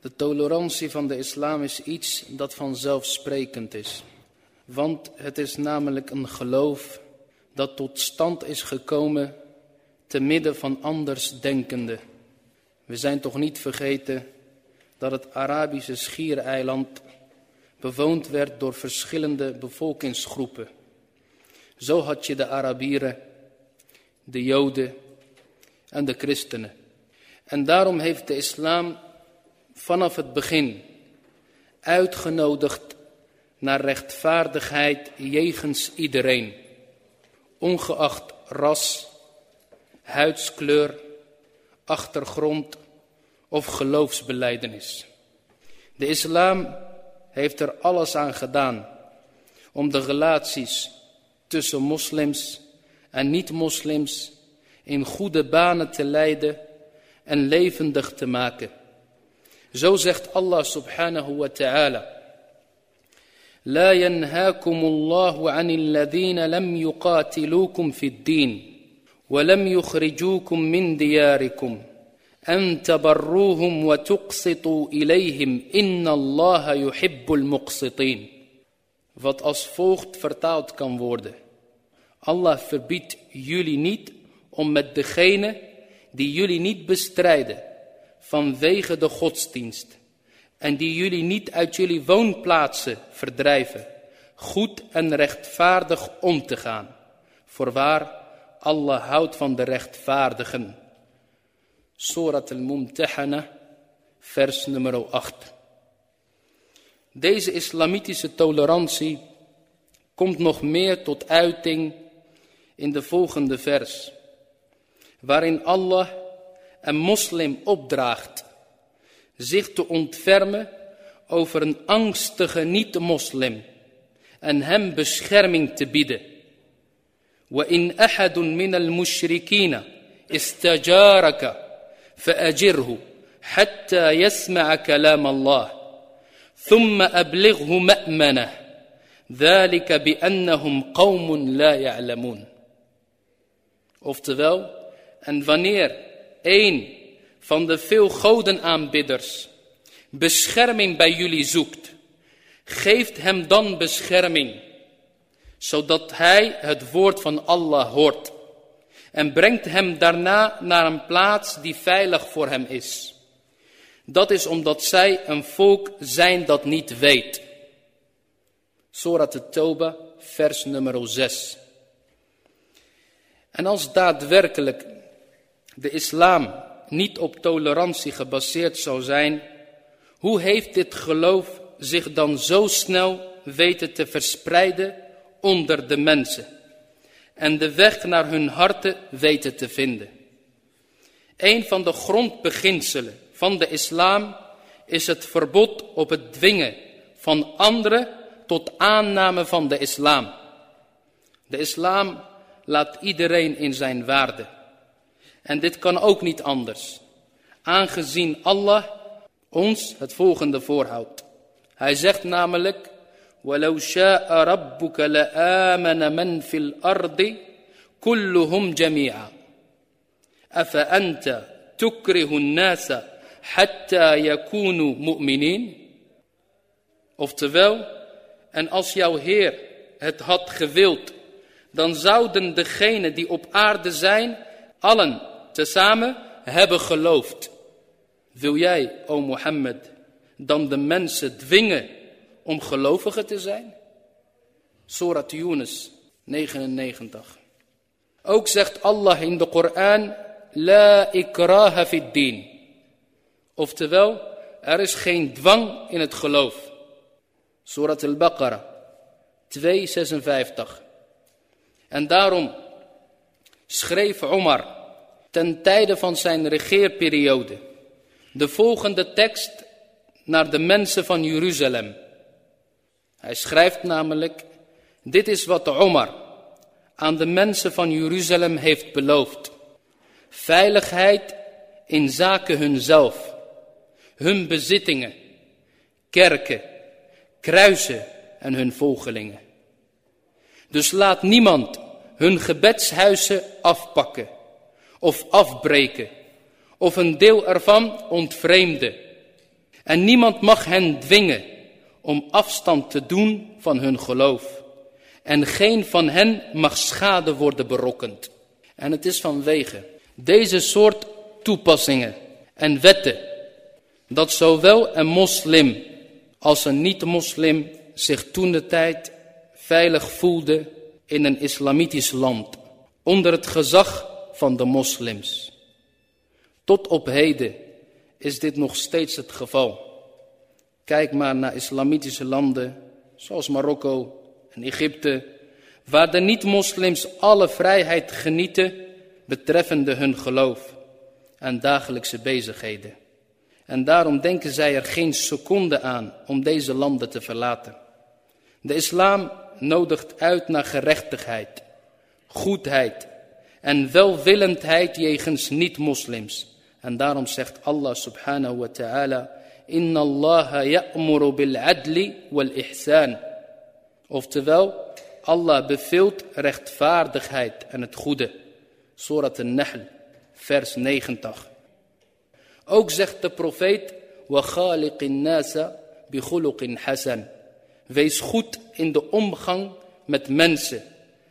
de tolerantie van de islam is iets dat vanzelfsprekend is. Want het is namelijk een geloof dat tot stand is gekomen te midden van andersdenkenden. We zijn toch niet vergeten dat het Arabische schiereiland bewoond werd door verschillende bevolkingsgroepen. Zo had je de Arabieren, de Joden en de christenen. En daarom heeft de islam vanaf het begin uitgenodigd naar rechtvaardigheid jegens iedereen, ongeacht ras, huidskleur, achtergrond of geloofsbeleidenis. De islam heeft er alles aan gedaan om de relaties tussen moslims en niet-moslims in goede banen te leiden en levendig te maken. Zo zegt Allah subhanahu wa ta'ala. لا ينهاكم الله عن الذين لم يقاتلوكم في الدين ولم يخرجوكم من دياركم أن تبروهم وتقسطوا إليهم إن الله يحب المقسطين Wat als volgt vertaald kan worden. Allah verbiedt jullie niet om met degene die jullie niet bestrijden vanwege de godsdienst en die jullie niet uit jullie woonplaatsen verdrijven, goed en rechtvaardig om te gaan. Voorwaar, Allah houdt van de rechtvaardigen. Surat al-Mumtahana, vers nummer 8. Deze islamitische tolerantie komt nog meer tot uiting in de volgende vers waarin Allah een moslim opdraagt zich te ontfermen over een angstige niet-moslim en hem bescherming te bieden. وإن أحد من المشركين استجارك فأجره حتى يسمع كلام الله ثم أبلغه مأمنه ذلك بأنهم قوم لا يعلمون Oftewel, en wanneer een van de veel godenaanbidders bescherming bij jullie zoekt, geeft hem dan bescherming, zodat hij het woord van Allah hoort en brengt hem daarna naar een plaats die veilig voor hem is. Dat is omdat zij een volk zijn dat niet weet. Surat al-Tawbah, vers nummer 6. En als daadwerkelijk de islam niet op tolerantie gebaseerd zou zijn, hoe heeft dit geloof zich dan zo snel weten te verspreiden onder de mensen en de weg naar hun harten weten te vinden? Een van de grondbeginselen van de islam is het verbod op het dwingen van anderen tot aanname van de islam. De islam laat iedereen in zijn waarde. En dit kan ook niet anders. Aangezien Allah ons het volgende voorhoudt. Hij zegt namelijk, وَلَوْ شَاءَ رَبُّكَ لَآمَنَ مَنْ فِي الْأَرْضِ كُلُّهُمْ جَمِيعًا أَفَأَنْتَ تُكْرِهُ النَّاسَ حَتَّى يَكُونُوا مُؤْمِنِينَ Oftewel, en als jouw Heer het had gewild, dan zouden degenen die op aarde zijn, allen tezamen hebben geloofd. Wil jij, o Mohammed, dan de mensen dwingen om gelovigen te zijn? Surat Yunus 99. Ook zegt Allah in de Koran, La ikraha fid din. Oftewel, er is geen dwang in het geloof. Surat al-Baqarah 256. En daarom schreef Omar ten tijde van zijn regeerperiode de volgende tekst naar de mensen van Jeruzalem. Hij schrijft namelijk, dit is wat Omar aan de mensen van Jeruzalem heeft beloofd. Veiligheid in zaken hunzelf, hun bezittingen, kerken, kruisen en hun volgelingen. Dus laat niemand hun gebedshuizen afpakken of afbreken of een deel ervan ontvreemden. En niemand mag hen dwingen om afstand te doen van hun geloof. En geen van hen mag schade worden berokkend. En het is vanwege deze soort toepassingen en wetten dat zowel een moslim als een niet-moslim zich toen de tijd veilig voelde in een islamitisch land onder het gezag van de moslims. Tot op heden is dit nog steeds het geval. Kijk maar naar islamitische landen zoals Marokko en Egypte, waar de niet-moslims alle vrijheid genieten betreffende hun geloof en dagelijkse bezigheden. En daarom denken zij er geen seconde aan om deze landen te verlaten. De islam nodigt uit naar gerechtigheid, goedheid en welwillendheid jegens niet-moslims. En daarom zegt Allah subhanahu wa ta'ala, Inna Allah ya'muru bil adli wal ihsan. Oftewel, Allah beveelt rechtvaardigheid en het goede. Surat al-Nahl, vers 90. Ook zegt de profeet, wa nasa bi khuluqin hasan. Wees goed in de omgang met mensen.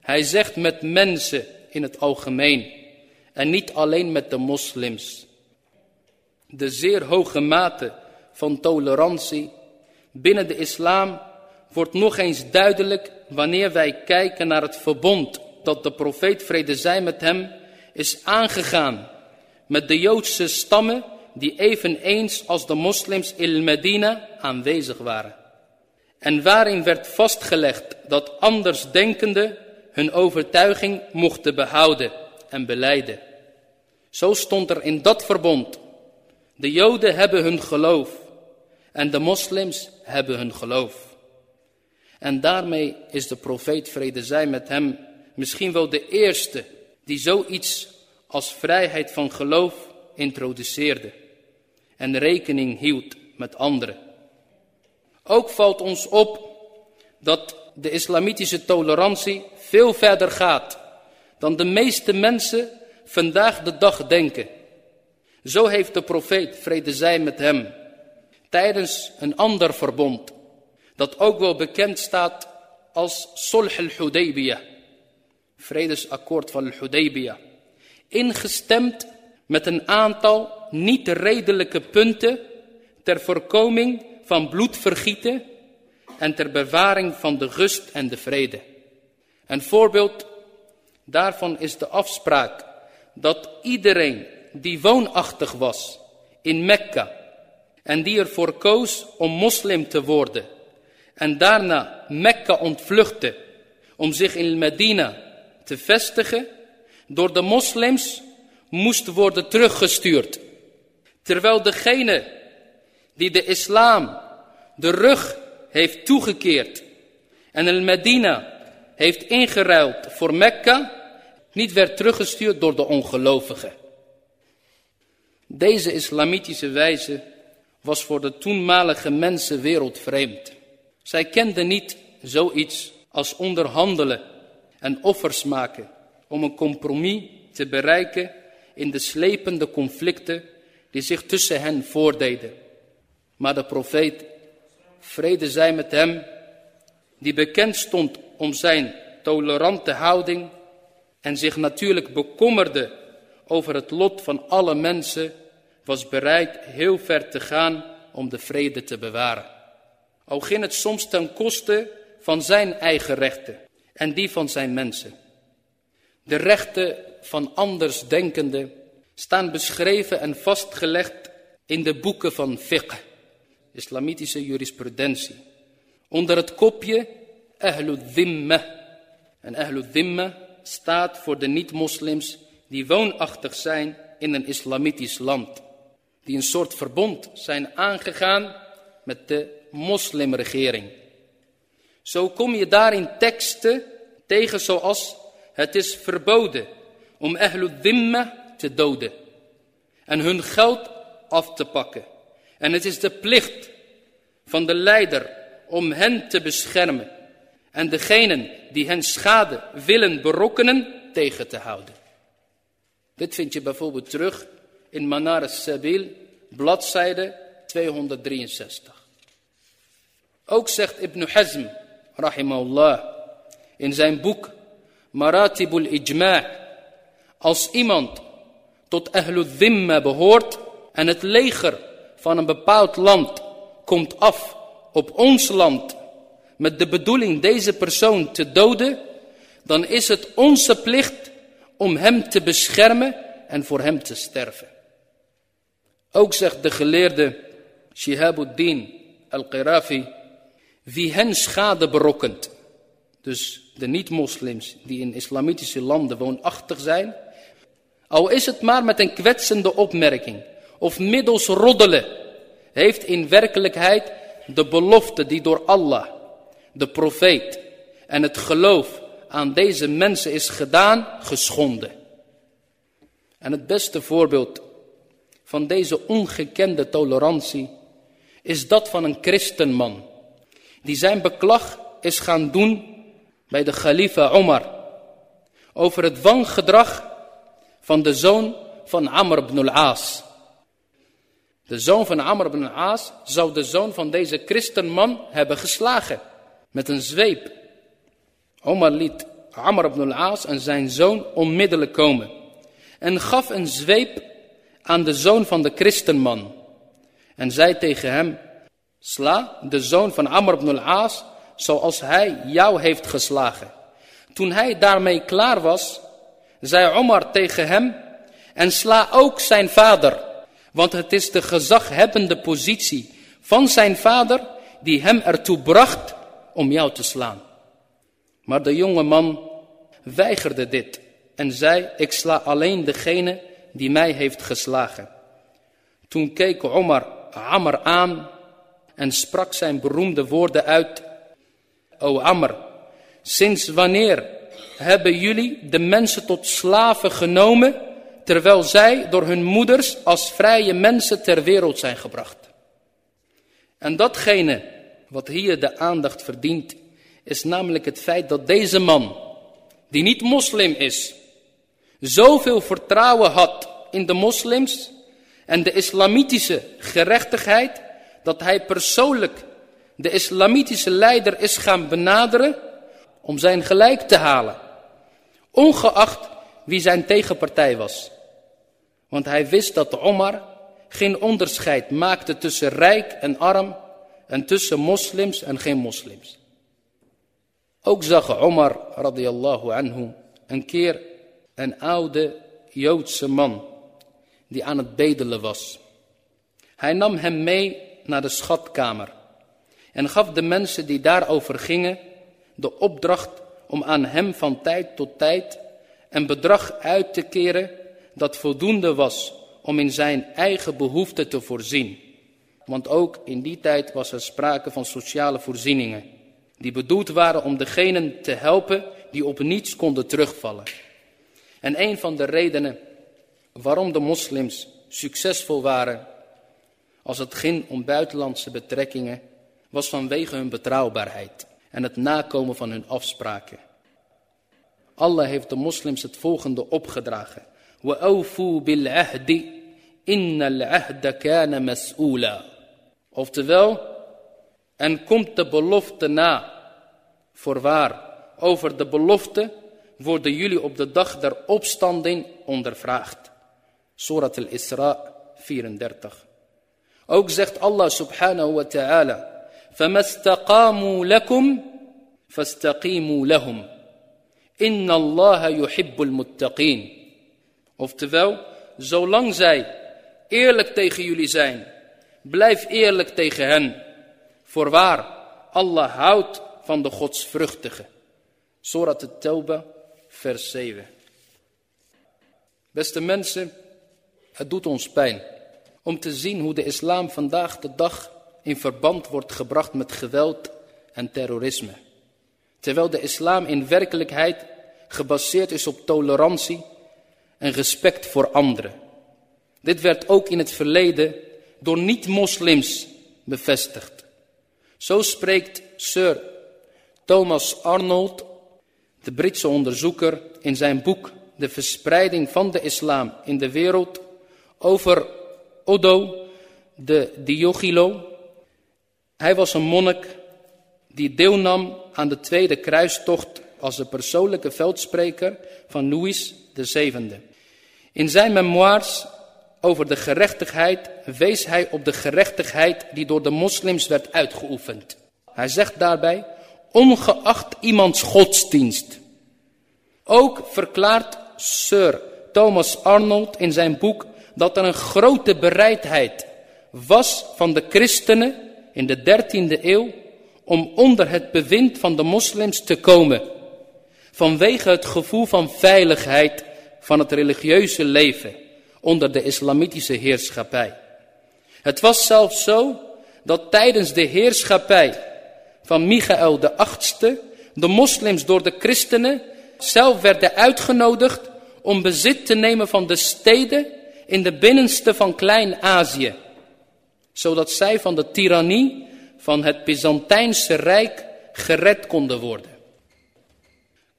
Hij zegt met mensen in het algemeen. En niet alleen met de moslims. De zeer hoge mate van tolerantie binnen de islam wordt nog eens duidelijk wanneer wij kijken naar het verbond dat de profeet vrede zij met hem is aangegaan met de Joodse stammen die eveneens als de moslims in Medina aanwezig waren. En waarin werd vastgelegd dat andersdenkenden hun overtuiging mochten behouden en beleiden. Zo stond er in dat verbond. De Joden hebben hun geloof en de moslims hebben hun geloof. En daarmee is de profeet vrede zij met hem misschien wel de eerste die zoiets als vrijheid van geloof introduceerde en rekening hield met anderen. Ook valt ons op dat de islamitische tolerantie veel verder gaat dan de meeste mensen vandaag de dag denken. Zo heeft de profeet, vrede zij met hem, tijdens een ander verbond, dat ook wel bekend staat als Sulh al-Hudaybiyah, vredesakkoord van al-Hudaybiyah, ingestemd met een aantal niet redelijke punten ter voorkoming van bloedvergieten en ter bewaring van de rust en de vrede. Een voorbeeld daarvan is de afspraak dat iedereen die woonachtig was in Mekka en die ervoor koos om moslim te worden en daarna Mekka ontvluchtte om zich in Medina te vestigen, door de moslims moest worden teruggestuurd. Terwijl degene die de islam de rug heeft toegekeerd en el Medina heeft ingeruild voor Mekka, niet werd teruggestuurd door de ongelovigen. Deze islamitische wijze was voor de toenmalige mensen wereldvreemd. Zij kenden niet zoiets als onderhandelen en offers maken om een compromis te bereiken in de slepende conflicten die zich tussen hen voordeden. Maar de profeet, vrede zij met hem, die bekend stond om zijn tolerante houding en zich natuurlijk bekommerde over het lot van alle mensen, was bereid heel ver te gaan om de vrede te bewaren. Al ging het soms ten koste van zijn eigen rechten en die van zijn mensen. De rechten van andersdenkenden staan beschreven en vastgelegd in de boeken van fiqh, islamitische jurisprudentie, onder het kopje Ahlul Dhimma. En Ahlul Dhimma staat voor de niet-moslims die woonachtig zijn in een islamitisch land, die een soort verbond zijn aangegaan met de moslimregering. Zo kom je daarin teksten tegen zoals het is verboden om ahlul dhimma te doden en hun geld af te pakken. En het is de plicht van de leider om hen te beschermen en degenen die hen schade willen berokkenen tegen te houden. Dit vind je bijvoorbeeld terug in Manar al-Sabil, bladzijde 263. Ook zegt Ibn Hazm, rahimahullah, in zijn boek Maratibul Ijma' als iemand tot Ahlul Dhimma behoort en het leger van een bepaald land komt af op ons land met de bedoeling deze persoon te doden, dan is het onze plicht om hem te beschermen en voor hem te sterven. Ook zegt de geleerde Shihabuddin al-Qirafi, wie hen schade berokkent, dus de niet-moslims die in islamitische landen woonachtig zijn, al is het maar met een kwetsende opmerking of middels roddelen, heeft in werkelijkheid de belofte die door Allah, de profeet en het geloof aan deze mensen is gedaan, geschonden. En het beste voorbeeld van deze ongekende tolerantie is dat van een christenman die zijn beklag is gaan doen bij de khalifa Omar over het wangedrag van de zoon van Amr ibn al-As. De zoon van Amr ibn al-As zou de zoon van deze christenman hebben geslagen met een zweep. Omar liet Amr ibn al-As en zijn zoon onmiddellijk komen en gaf een zweep aan de zoon van de christenman en zei tegen hem, sla de zoon van Amr ibn al-As zoals hij jou heeft geslagen. Toen hij daarmee klaar was, zei Omar tegen hem, en sla ook zijn vader, want het is de gezaghebbende positie van zijn vader die hem ertoe bracht om jou te slaan. Maar de jonge man weigerde dit en zei, ik sla alleen degene die mij heeft geslagen. Toen keek Omar Amr aan en sprak zijn beroemde woorden uit. O Amr, sinds wanneer hebben jullie de mensen tot slaven genomen, terwijl zij door hun moeders als vrije mensen ter wereld zijn gebracht? En datgene wat hier de aandacht verdient, is namelijk het feit dat deze man, die niet moslim is, zoveel vertrouwen had in de moslims en de islamitische gerechtigheid, dat hij persoonlijk de islamitische leider is gaan benaderen om zijn gelijk te halen. Ongeacht wie zijn tegenpartij was. Want hij wist dat Omar geen onderscheid maakte tussen rijk en arm en tussen moslims en geen moslims. Ook zag Omar radiyallahu anhu een keer een oude Joodse man die aan het bedelen was. Hij nam hem mee naar de schatkamer en gaf de mensen die daarover gingen de opdracht om aan hem van tijd tot tijd een bedrag uit te keren dat voldoende was om in zijn eigen behoeften te voorzien. Want ook in die tijd was er sprake van sociale voorzieningen, die bedoeld waren om degenen te helpen die op niets konden terugvallen. En een van de redenen waarom de moslims succesvol waren als het ging om buitenlandse betrekkingen, was vanwege hun betrouwbaarheid en het nakomen van hun afspraken. Allah heeft de moslims het volgende opgedragen. وَأَوْفُوا بِالْعَهْدِ إِنَّ الْعَهْدَ كَانَ مَسْئُولًا Oftewel, en komt de belofte na. Voorwaar, over de belofte worden jullie op de dag der opstanding ondervraagd. Surat al-Isra 34. Ook zegt Allah subhanahu wa ta'ala. فَمَا اسْتَقَامُوا لَكُمْ فَاسْتَقِيمُوا لَهُمْ إِنَّ اللَّهَ يُحِبُّ الْمُتَّقِينَ Oftewel, zolang zij eerlijk tegen jullie zijn, blijf eerlijk tegen hen. Voorwaar, Allah houdt van de godsvruchtigen. Surat al-Tawbah, vers 7. Beste mensen, het doet ons pijn om te zien hoe de islam vandaag de dag in verband wordt gebracht met geweld en terrorisme. terwijl de islam in werkelijkheid gebaseerd is op tolerantie en respect voor anderen. Dit werd ook in het verleden door niet-moslims bevestigd. Zo spreekt Sir Thomas Arnold, de Britse onderzoeker, in zijn boek De verspreiding van de islam in de wereld over Odo de Diogilo. Hij was een monnik die deelnam aan de tweede kruistocht als de persoonlijke veldspreker van Louis VII. In zijn memoires over de gerechtigheid wees hij op de gerechtigheid die door de moslims werd uitgeoefend. Hij zegt daarbij, ongeacht iemands godsdienst. Ook verklaart Sir Thomas Arnold in zijn boek dat er een grote bereidheid was van de christenen in de 13e eeuw om onder het bewind van de moslims te komen. Vanwege het gevoel van veiligheid van het religieuze leven onder de islamitische heerschappij. Het was zelfs zo dat tijdens de heerschappij van Michael de Achtste de moslims door de christenen zelf werden uitgenodigd om bezit te nemen van de steden in de binnenste van Klein-Azië. Zodat zij van de tirannie van het Byzantijnse Rijk gered konden worden.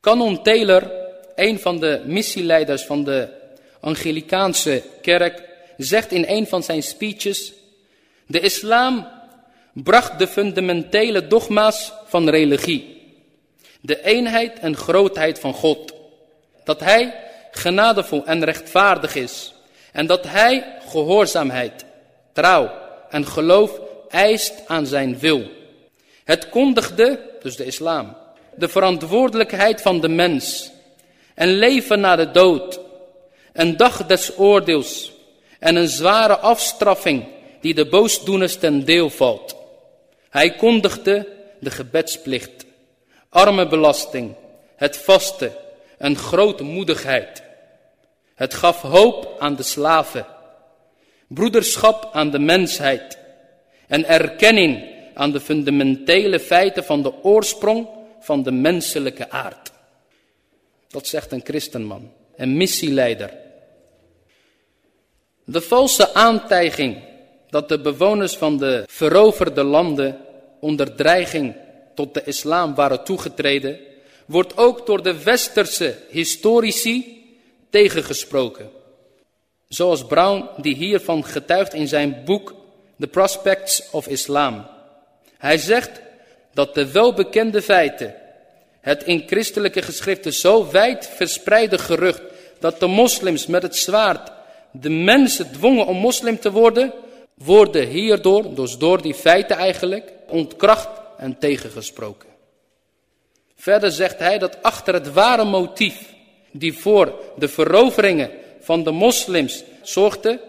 Canon Taylor, een van de missieleiders van de Anglikaanse kerk, zegt in een van zijn speeches, de islam bracht de fundamentele dogma's van religie. De eenheid en grootheid van God. Dat hij genadevol en rechtvaardig is. En dat hij gehoorzaamheid, trouw en geloof eist aan zijn wil. Het kondigde, dus de islam, de verantwoordelijkheid van de mens. En leven na de dood. Een dag des oordeels. En een zware afstraffing die de boosdoeners ten deel valt. Hij kondigde de gebedsplicht, armenbelasting, het vasten en grootmoedigheid. Het gaf hoop aan de slaven, broederschap aan de mensheid en erkenning aan de fundamentele feiten van de oorsprong van de menselijke aard. Dat zegt een christenman, een missieleider. De valse aantijging dat de bewoners van de veroverde landen onder dreiging tot de islam waren toegetreden, wordt ook door de westerse historici tegengesproken. Zoals Brown, die hiervan getuigt in zijn boek The Prospects of Islam. Hij zegt dat de welbekende feiten, het in christelijke geschriften zo wijd verspreide gerucht dat de moslims met het zwaard de mensen dwongen om moslim te worden, worden hierdoor, dus door die feiten eigenlijk, ontkracht en tegengesproken. Verder zegt hij dat achter het ware motief die voor de veroveringen van de moslims zorgde,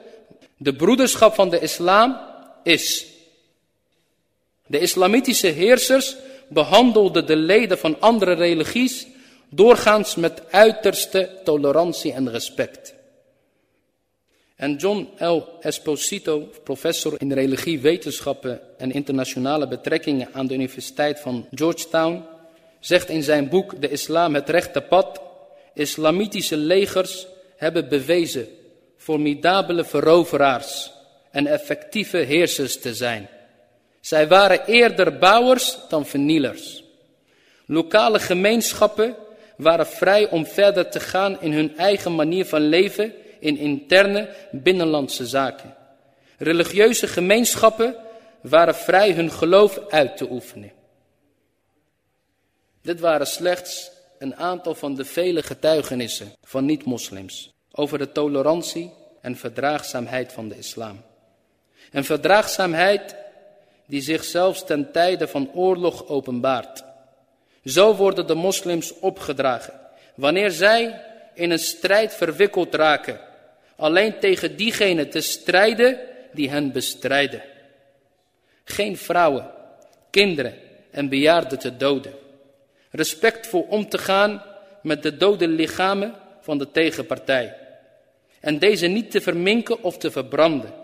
de broederschap van de islam is. De islamitische heersers behandelden de leden van andere religies doorgaans met uiterste tolerantie en respect. En John L. Esposito, professor in religiewetenschappen en internationale betrekkingen aan de Universiteit van Georgetown, zegt in zijn boek De Islam het rechte pad, islamitische legers hebben bewezen formidabele veroveraars en effectieve heersers te zijn. Zij waren eerder bouwers dan vernielers. Lokale gemeenschappen waren vrij om verder te gaan in hun eigen manier van leven in interne binnenlandse zaken. Religieuze gemeenschappen waren vrij hun geloof uit te oefenen. Dit waren slechts een aantal van de vele getuigenissen van niet-moslims over de tolerantie en verdraagzaamheid van de islam. Een verdraagzaamheid die zich zelfs ten tijde van oorlog openbaart. Zo worden de moslims opgedragen. Wanneer zij in een strijd verwikkeld raken, alleen tegen diegenen te strijden die hen bestrijden. Geen vrouwen, kinderen en bejaarden te doden. Respectvol om te gaan met de dode lichamen van de tegenpartij. En deze niet te verminken of te verbranden.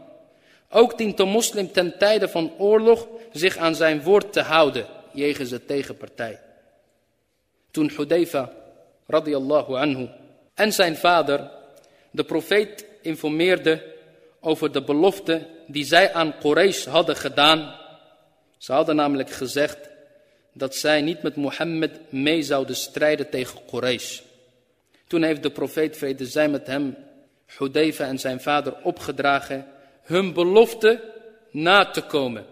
Ook dient de moslim ten tijde van oorlog zich aan zijn woord te houden jegens de tegenpartij. Toen Hudayfa radiyallahu anhu en zijn vader de profeet informeerde over de belofte die zij aan Quraysh hadden gedaan. Ze hadden namelijk gezegd dat zij niet met Mohammed mee zouden strijden tegen Quraysh. Toen heeft de profeet vrede zij met hem, Hudayfa en zijn vader opgedragen hun belofte na te komen.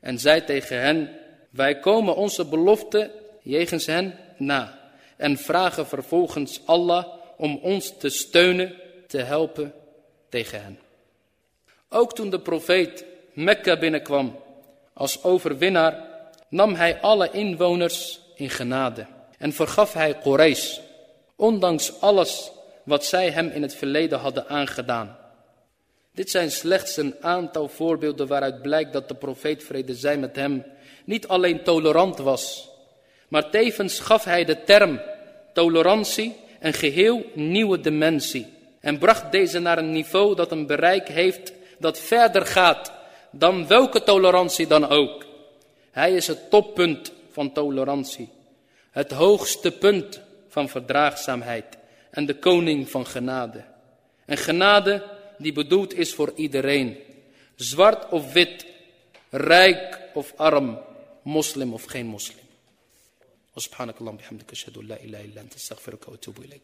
En zei tegen hen, wij komen onze belofte jegens hen na. En vragen vervolgens Allah om ons te steunen, te helpen tegen hen. Ook toen de profeet Mekka binnenkwam als overwinnaar, nam hij alle inwoners in genade en vergaf hij Quraysh, ondanks alles wat zij hem in het verleden hadden aangedaan. Dit zijn slechts een aantal voorbeelden waaruit blijkt dat de profeet vrede zij met hem niet alleen tolerant was, maar tevens gaf hij de term tolerantie een geheel nieuwe dimensie en bracht deze naar een niveau dat een bereik heeft dat verder gaat dan welke tolerantie dan ook. Hij is het toppunt van tolerantie, het hoogste punt van verdraagzaamheid en de koning van genade. En genade die bedoeld is voor iedereen. Zwart of wit, rijk of arm, moslim of geen moslim. Subhanakallah bihamdika ashhadu la ilaha illa anta astaghfiruka wa atubu ilayk.